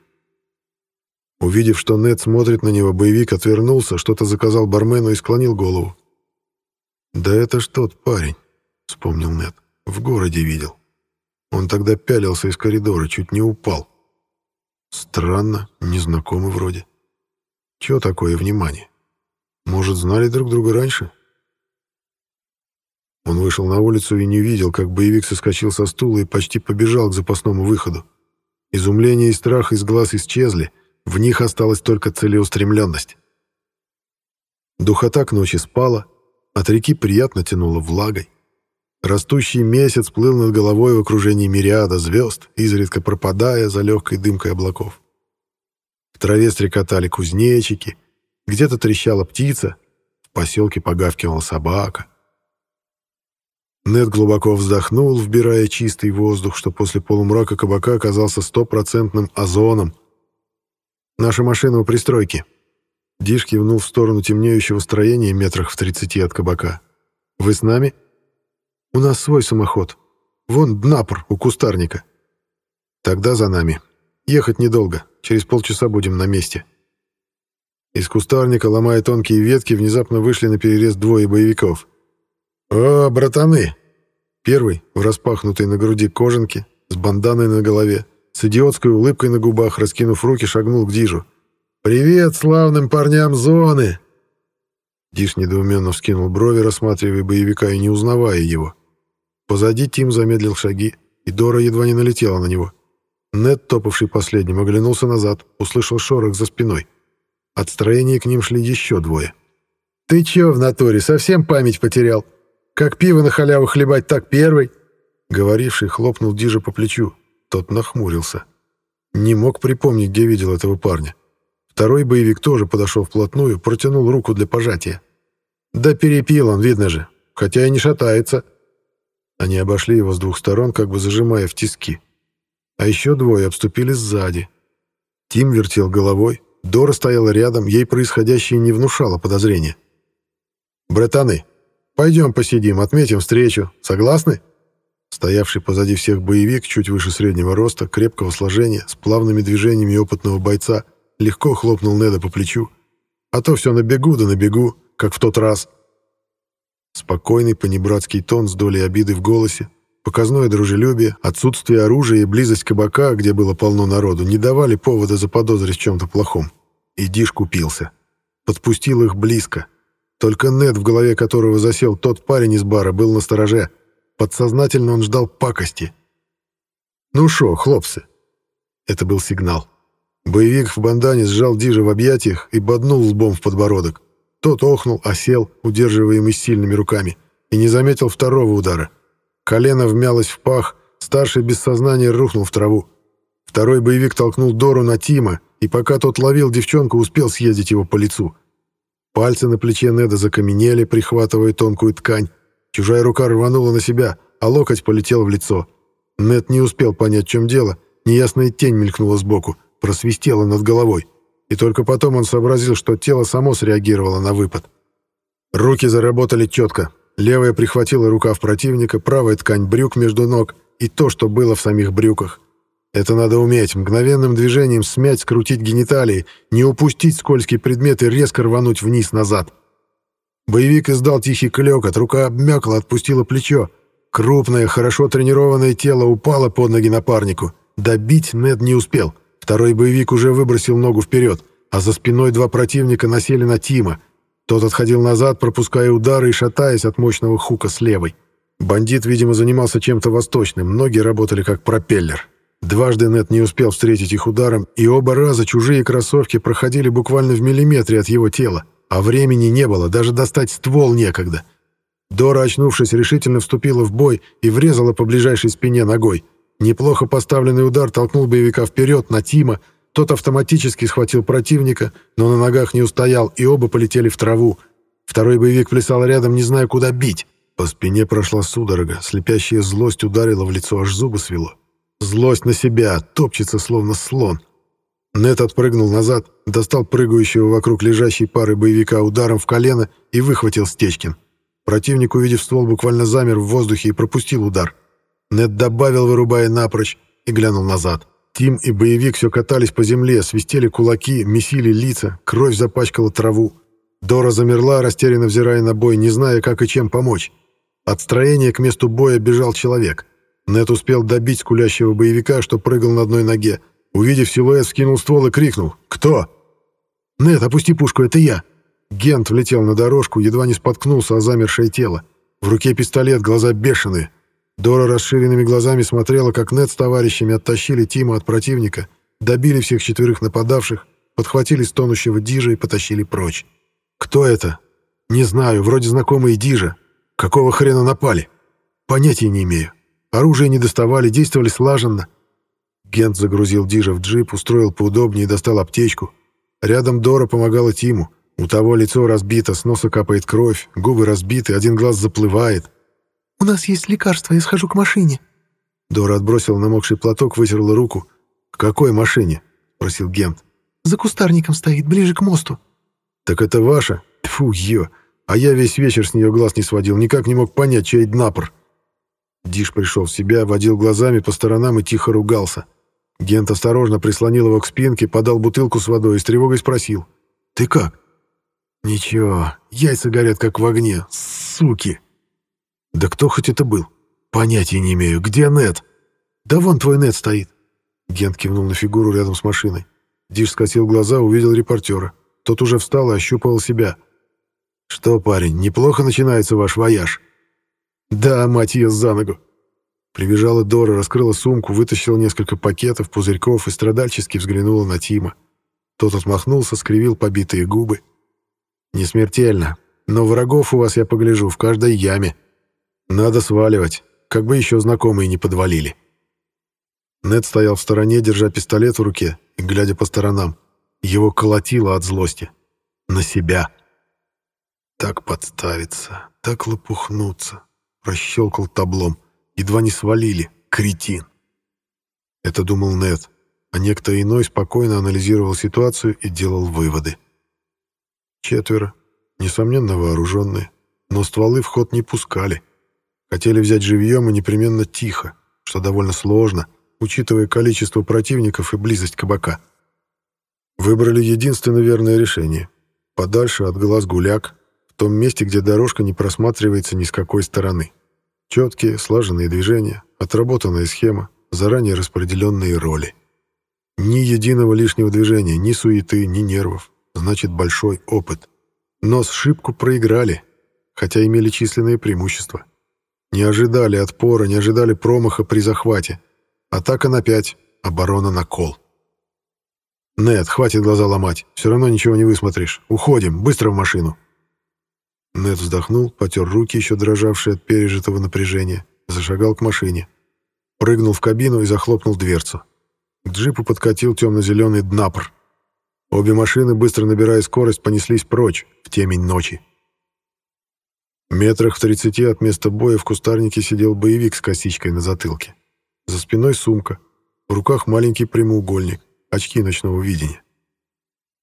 Увидев, что Нед смотрит на него, боевик отвернулся, что-то заказал бармену и склонил голову. «Да это ж тот парень», — вспомнил Нед. «В городе видел. Он тогда пялился из коридора, чуть не упал. Странно, незнакомый вроде. Чего такое внимание? Может, знали друг друга раньше?» Он вышел на улицу и не видел, как боевик соскочил со стула и почти побежал к запасному выходу. Изумление и страх из глаз исчезли, в них осталась только целеустремленность. Духота к ночи спала, от реки приятно тянуло влагой. Растущий месяц плыл над головой в окружении мириада звезд, изредка пропадая за легкой дымкой облаков. Траве стрекотали кузнечики, где-то трещала птица, в поселке погавкивала собака — Нед глубоко вздохнул, вбирая чистый воздух, что после полумрака кабака оказался стопроцентным озоном. «Наша машина у пристройки». Диш кивнул в сторону темнеющего строения метрах в тридцати от кабака. «Вы с нами?» «У нас свой самоход. Вон Днапр у кустарника». «Тогда за нами. Ехать недолго. Через полчаса будем на месте». Из кустарника, ломая тонкие ветки, внезапно вышли на перерез двое боевиков. «О, братаны, Первый, в распахнутой на груди кожанке, с банданой на голове, с идиотской улыбкой на губах, раскинув руки, шагнул к Дижу. «Привет славным парням зоны!» Диш недоуменно вскинул брови, рассматривая боевика и не узнавая его. Позади Тим замедлил шаги, и Дора едва не налетела на него. Нед, топавший последним, оглянулся назад, услышал шорох за спиной. От строения к ним шли еще двое. «Ты че в натуре, совсем память потерял?» Как пиво на халяву хлебать, так первый. Говоривший хлопнул Дижа по плечу. Тот нахмурился. Не мог припомнить, где видел этого парня. Второй боевик тоже подошел вплотную, протянул руку для пожатия. Да перепил он, видно же, хотя и не шатается. Они обошли его с двух сторон, как бы зажимая в тиски. А еще двое обступили сзади. Тим вертел головой, Дора стояла рядом, ей происходящее не внушало подозрения. «Братаны, пойдем посидим, отметим встречу. Согласны?» Стоявший позади всех боевик, чуть выше среднего роста, крепкого сложения, с плавными движениями опытного бойца, легко хлопнул Неда по плечу. «А то все на бегу да на бегу, как в тот раз». Спокойный понебратский тон с долей обиды в голосе, показное дружелюбие, отсутствие оружия и близость кабака, где было полно народу, не давали повода заподозрить в чем-то плохом. И Диш купился. Подпустил их близко. Только Нед, в голове которого засел тот парень из бара, был на стороже. Подсознательно он ждал пакости. «Ну шо, хлопцы?» Это был сигнал. Боевик в бандане сжал Дижа в объятиях и боднул лбом в подбородок. Тот охнул, осел, удерживаемый сильными руками, и не заметил второго удара. Колено вмялось в пах, старший без сознания рухнул в траву. Второй боевик толкнул Дору на Тима, и пока тот ловил девчонку, успел съездить его по лицу. Пальцы на плече Неда закаменели, прихватывая тонкую ткань. Чужая рука рванула на себя, а локоть полетел в лицо. Нед не успел понять, в чем дело. Неясная тень мелькнула сбоку, просвистела над головой. И только потом он сообразил, что тело само среагировало на выпад. Руки заработали четко. Левая прихватила рукав противника, правая ткань брюк между ног и то, что было в самих брюках. Это надо уметь, мгновенным движением смять, скрутить гениталии, не упустить скользкий предмет и резко рвануть вниз-назад. Боевик издал тихий клёкот, рука обмякла, отпустила плечо. Крупное, хорошо тренированное тело упало под ноги напарнику. Добить Нед не успел. Второй боевик уже выбросил ногу вперед, а за спиной два противника насели на Тима. Тот отходил назад, пропуская удары и шатаясь от мощного хука с левой. Бандит, видимо, занимался чем-то восточным, ноги работали как пропеллер. Дважды Нед не успел встретить их ударом, и оба раза чужие кроссовки проходили буквально в миллиметре от его тела. А времени не было, даже достать ствол некогда. Дора, очнувшись, решительно вступила в бой и врезала по ближайшей спине ногой. Неплохо поставленный удар толкнул боевика вперед на Тима. Тот автоматически схватил противника, но на ногах не устоял, и оба полетели в траву. Второй боевик плясал рядом, не зная, куда бить. По спине прошла судорога, слепящая злость ударила в лицо, аж зубы свело. Злость на себя, топчется, словно слон. Нет отпрыгнул назад, достал прыгающего вокруг лежащей пары боевика ударом в колено и выхватил Стечкин. Противник, увидев ствол, буквально замер в воздухе и пропустил удар. Нет добавил, вырубая напрочь, и глянул назад. Тим и боевик все катались по земле, свистели кулаки, месили лица, кровь запачкала траву. Дора замерла, растерянно взирая на бой, не зная, как и чем помочь. От строения к месту боя бежал человек. Нет успел добить скулящего боевика, что прыгал на одной ноге, Увидев силуэт, скинул ствол и крикнул «Кто?» «Нет, опусти пушку, это я!» Гент влетел на дорожку, едва не споткнулся о замершее тело. В руке пистолет, глаза бешеные. Дора расширенными глазами смотрела, как Нет с товарищами оттащили Тима от противника, добили всех четверых нападавших, подхватили стонущего Дижа и потащили прочь. «Кто это?» «Не знаю, вроде знакомые Дижа. Какого хрена напали?» «Понятия не имею. Оружие не доставали, действовали слаженно. Гент загрузил Дижа в джип, устроил поудобнее и достал аптечку. Рядом Дора помогала Тиму. У того лицо разбито, с носа капает кровь, губы разбиты, один глаз заплывает. «У нас есть лекарство, я схожу к машине». Дора отбросила намокший платок, вытерла руку. «К какой машине?» — спросил Гент. «За кустарником стоит, ближе к мосту». «Так это ваша? Фу, ё! А я весь вечер с нее глаз не сводил, никак не мог понять, чей днапор». Диш пришел в себя, водил глазами по сторонам и тихо ругался. Гент осторожно прислонил его к спинке, подал бутылку с водой и с тревогой спросил. «Ты как?» «Ничего, яйца горят, как в огне. Суки!» «Да кто хоть это был?» «Понятия не имею. Где Нет?» «Да вон твой Нет стоит». Гент кивнул на фигуру рядом с машиной. Диш скосил глаза, увидел репортера. Тот уже встал и ощупывал себя. «Что, парень, неплохо начинается ваш вояж?» «Да, мать ее за ногу!» Прибежала Дора, раскрыла сумку, вытащила несколько пакетов, пузырьков и страдальчески взглянула на Тима. Тот отмахнулся, скривил побитые губы. «Не смертельно, но врагов у вас, я погляжу, в каждой яме. Надо сваливать. как бы еще знакомые не подвалили. Нед стоял в стороне, держа пистолет в руке и глядя по сторонам. Его колотило от злости. На себя. Так подставиться, так лопухнуться. Прощелкал таблом. Едва не свалили. Кретин. Это думал Нед, а некто иной спокойно анализировал ситуацию и делал выводы. Четверо, несомненно вооруженные, но стволы в ход не пускали. Хотели взять живьем и непременно тихо, что довольно сложно, учитывая количество противников и близость кабака. Выбрали единственно верное решение. Подальше от глаз гуляк, в том месте, где дорожка не просматривается ни с какой стороны. Четкие, слаженные движения, отработанная схема, заранее распределенные роли. Ни единого лишнего движения, ни суеты, ни нервов. Значит, большой опыт. Но с шибку проиграли, хотя имели численные преимущества. Не ожидали отпора, не ожидали промаха при захвате. Атака на пять, оборона на кол. «Нет, хватит глаза ломать. Все равно ничего не высмотришь. Уходим, быстро в машину». Нед вздохнул, потер руки, еще дрожавшие от пережитого напряжения, зашагал к машине. Прыгнул в кабину и захлопнул дверцу. К джипу подкатил темно-зеленый днапр. Обе машины, быстро набирая скорость, понеслись прочь, в темень ночи. Метрах в тридцати от места боя в кустарнике сидел боевик с косичкой на затылке. За спиной сумка, в руках маленький прямоугольник, очки ночного видения.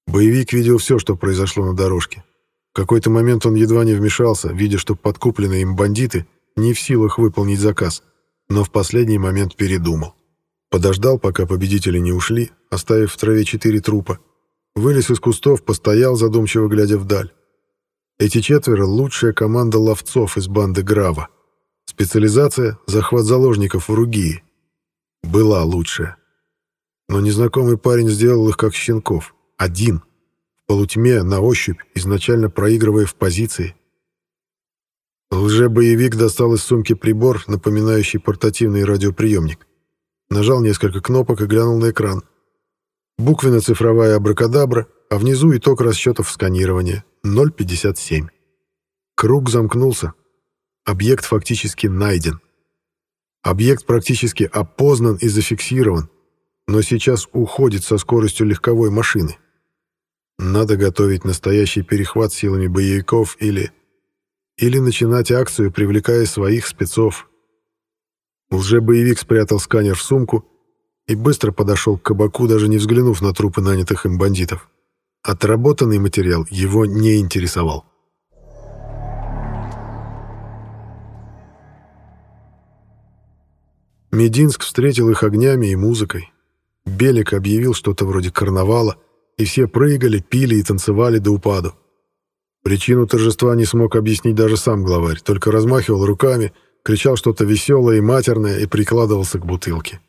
Боевик видел все, что произошло на дорожке. В какой-то момент он едва не вмешался, видя, что подкупленные им бандиты не в силах выполнить заказ, но в последний момент передумал. Подождал, пока победители не ушли, оставив в траве четыре трупа. Вылез из кустов, постоял, задумчиво глядя вдаль. Эти четверо — лучшая команда ловцов из банды Грава. Специализация — захват заложников в Ругии. Была лучшая. Но незнакомый парень сделал их как щенков. Один. В полутьме, на ощупь, изначально проигрывая в позиции. Лже-боевик достал из сумки прибор, напоминающий портативный радиоприемник. Нажал несколько кнопок и глянул на экран. Буквенно-цифровая абракадабра, а внизу итог расчетов сканирования — 0,57. Круг замкнулся. Объект фактически найден. Объект практически опознан и зафиксирован, но сейчас уходит со скоростью легковой машины. Надо готовить настоящий перехват силами боевиков или... Или начинать акцию, привлекая своих спецов. Лже-боевик спрятал сканер в сумку и быстро подошел к кабаку, даже не взглянув на трупы нанятых им бандитов. Отработанный материал его не интересовал. Мединск встретил их огнями и музыкой. Белик объявил что-то вроде карнавала, и все прыгали, пили и танцевали до упаду. Причину торжества не смог объяснить даже сам главарь, только размахивал руками, кричал что-то веселое и матерное и прикладывался к бутылке.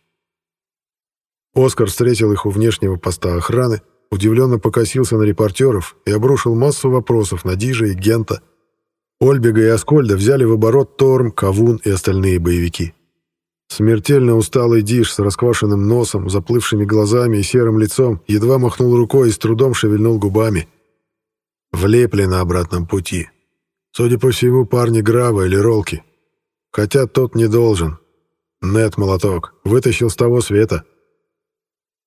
Оскар встретил их у внешнего поста охраны, удивленно покосился на репортеров и обрушил массу вопросов на Дижа и Гента. Ольбега и Аскольда взяли в оборот Торм, Кавун и остальные боевики. Смертельно усталый Диш с расквашенным носом, заплывшими глазами и серым лицом едва махнул рукой и с трудом шевельнул губами. Влепли на обратном пути. Судя по всему, парни Грава или Ролки. Хотя тот не должен. Нет, молоток, вытащил с того света.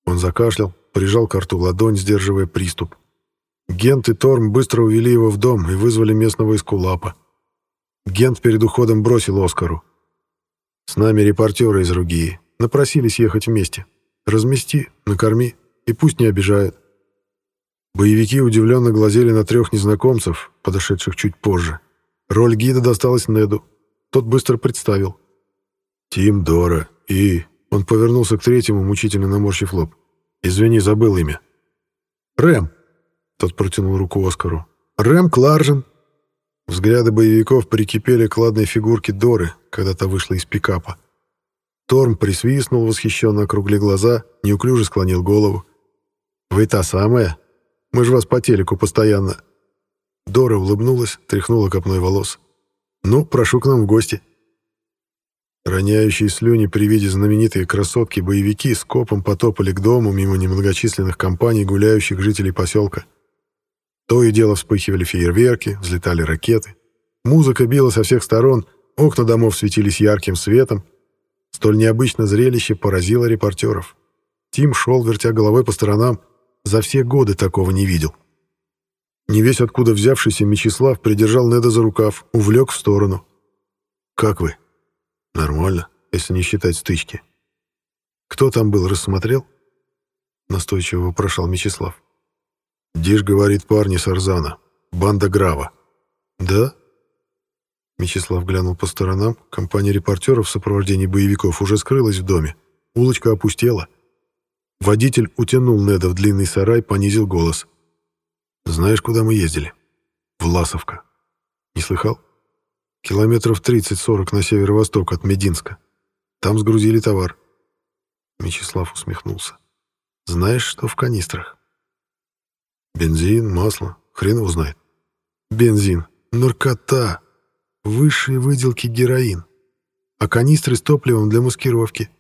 Он закашлял, прижал к рту ладонь, сдерживая приступ. Гент и Торм быстро увели его в дом и вызвали местного эскулапа. Гент перед уходом бросил Оскару. «С нами репортеры из Ругии. Напросились ехать вместе. Размести, накорми, и пусть не обижают». Боевики удивленно глазели на трех незнакомцев, подошедших чуть позже. Роль гида досталась Неду. Тот быстро представил. «Тим Дора и...» Он повернулся к третьему, мучительно наморщив лоб. «Извини, забыл имя». «Рэм», — тот протянул руку Оскару. «Рэм Кларжен». Взгляды боевиков прикипели к ладной фигурке Доры, когда та вышла из пикапа. Торм присвистнул, восхищенно округли глаза, неуклюже склонил голову. «Вы та самая? Мы же вас по телеку постоянно». Дора улыбнулась, тряхнула копной волос. «Ну, прошу к нам в гости». Роняющие слюни при виде знаменитой красотки-боевики с копом потопали к дому мимо немногочисленных компаний гуляющих жителей поселка. То и дело вспыхивали фейерверки, взлетали ракеты. Музыка била со всех сторон, Окна домов светились ярким светом. Столь необычное зрелище поразило репортеров. Тим шел, вертя головой по сторонам. За все годы такого не видел. Не весь откуда взявшийся Мечислав придержал Неда за рукав, увлек в сторону. «Как вы?» «Нормально, если не считать стычки». «Кто там был, рассмотрел?» Настойчиво вопрошал Мечислав. «Диш, говорит парни Сарзана. Банда Грава». «Да?» Мечислав глянул по сторонам. Компания репортеров в сопровождении боевиков уже скрылась в доме. Улочка опустела. Водитель утянул Неда в длинный сарай, понизил голос. «Знаешь, куда мы ездили?» «Власовка». «Не слыхал?» «Километров 30-40 на северо-восток от Мединска. Там сгрузили товар». Мечислав усмехнулся. «Знаешь, что в канистрах?» «Бензин, масло, хрен его знает». «Бензин, наркота, высшие выделки героин, а канистры с топливом для маскировки.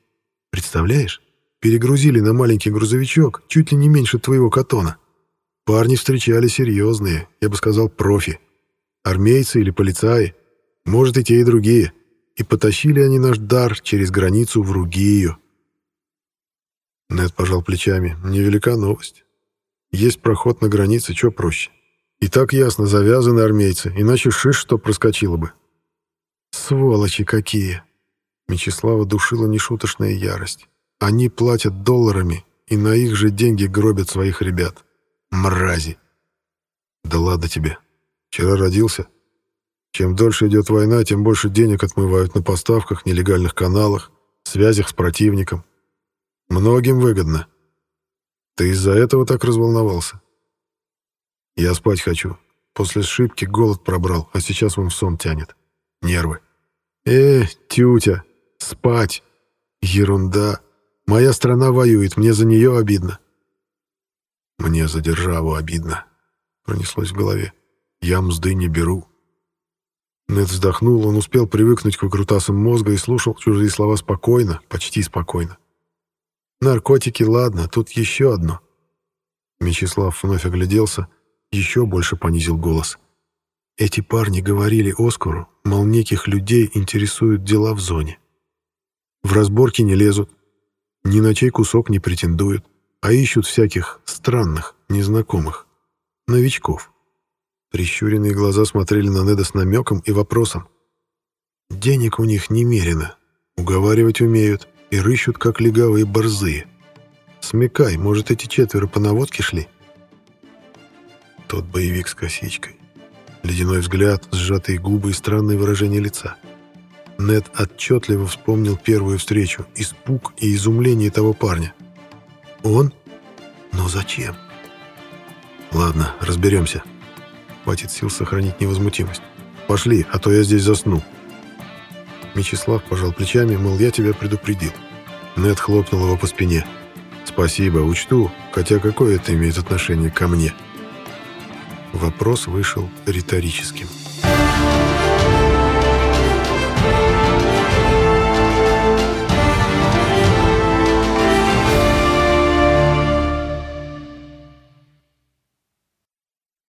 Представляешь?» Перегрузили на маленький грузовичок чуть ли не меньше твоего катона. Парни встречали серьезные, я бы сказал, профи. Армейцы или полицаи, может и те, и другие. И потащили они наш дар через границу в Ругию. Нед пожал плечами. Невелика новость. Есть проход на границе, что проще. И так ясно, завязаны армейцы, иначе шиш что проскочило бы. Сволочи какие! Мечислава душила нешуточная ярость. Они платят долларами и на их же деньги гробят своих ребят. Мрази. Да ладно тебе. Вчера родился. Чем дольше идет война, тем больше денег отмывают на поставках, нелегальных каналах, связях с противником. Многим выгодно. Ты из-за этого так разволновался? Я спать хочу. После сшибки голод пробрал, а сейчас он в сон тянет. Нервы. Э, тютя, спать. Ерунда. Моя страна воюет, мне за нее обидно. Мне за державу обидно, пронеслось в голове. Я мзды не беру. Нед вздохнул, он успел привыкнуть к выкрутасам мозга и слушал чужие слова спокойно, почти спокойно. Наркотики, ладно, тут еще одно. Мечислав вновь огляделся, еще больше понизил голос. Эти парни говорили Оскару, мол, неких людей интересуют дела в зоне. В разборки не лезут, ни на чей кусок не претендуют, а ищут всяких странных, незнакомых, новичков. Прищуренные глаза смотрели на Неда с намеком и вопросом. Денег у них немерено, уговаривать умеют и рыщут, как легавые борзые. Смекай, может, эти четверо по наводке шли? Тот боевик с косичкой. Ледяной взгляд, сжатые губы и странное выражение лица — Нед отчетливо вспомнил первую встречу, испуг и изумление того парня. Он? Но зачем? Ладно, разберемся. Хватит сил сохранить невозмутимость. Пошли, а то я здесь засну. Мечислав пожал плечами, мол, я тебя предупредил. Нед хлопнул его по спине. «Спасибо, учту, хотя какое это имеет отношение ко мне?» Вопрос вышел риторическим.